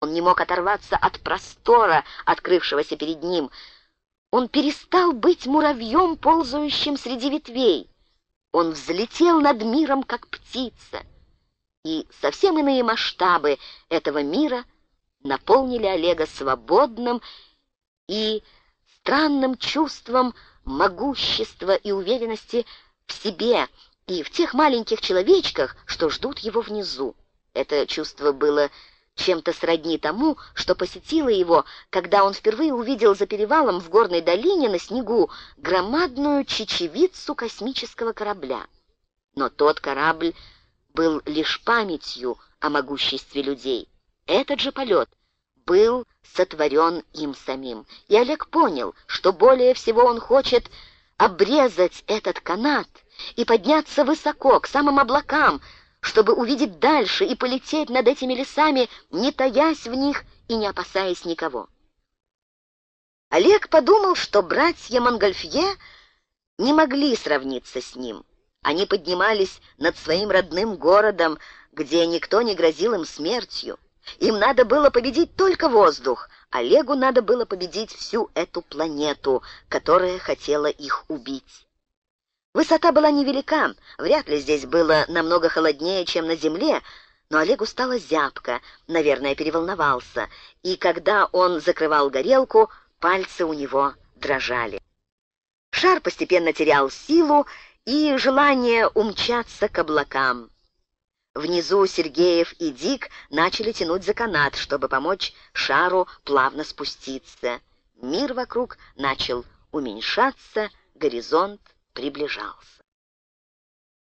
Он не мог оторваться от простора, открывшегося перед ним. Он перестал быть муравьем, ползающим среди ветвей. Он взлетел над миром, как птица. И совсем иные масштабы этого мира наполнили Олега свободным и странным чувством могущества и уверенности в себе и в тех маленьких человечках, что ждут его внизу. Это чувство было чем-то сродни тому, что посетило его, когда он впервые увидел за перевалом в горной долине на снегу громадную чечевицу космического корабля. Но тот корабль был лишь памятью о могуществе людей. Этот же полет был сотворен им самим. И Олег понял, что более всего он хочет обрезать этот канат и подняться высоко, к самым облакам, чтобы увидеть дальше и полететь над этими лесами, не таясь в них и не опасаясь никого. Олег подумал, что братья Монгольфье не могли сравниться с ним. Они поднимались над своим родным городом, где никто не грозил им смертью. Им надо было победить только воздух, Олегу надо было победить всю эту планету, которая хотела их убить. Высота была невелика, вряд ли здесь было намного холоднее, чем на Земле, но Олегу стало зябко, наверное, переволновался, и когда он закрывал горелку, пальцы у него дрожали. Шар постепенно терял силу и желание умчаться к облакам. Внизу Сергеев и Дик начали тянуть за канат, чтобы помочь шару плавно спуститься. Мир вокруг начал уменьшаться, горизонт приближался.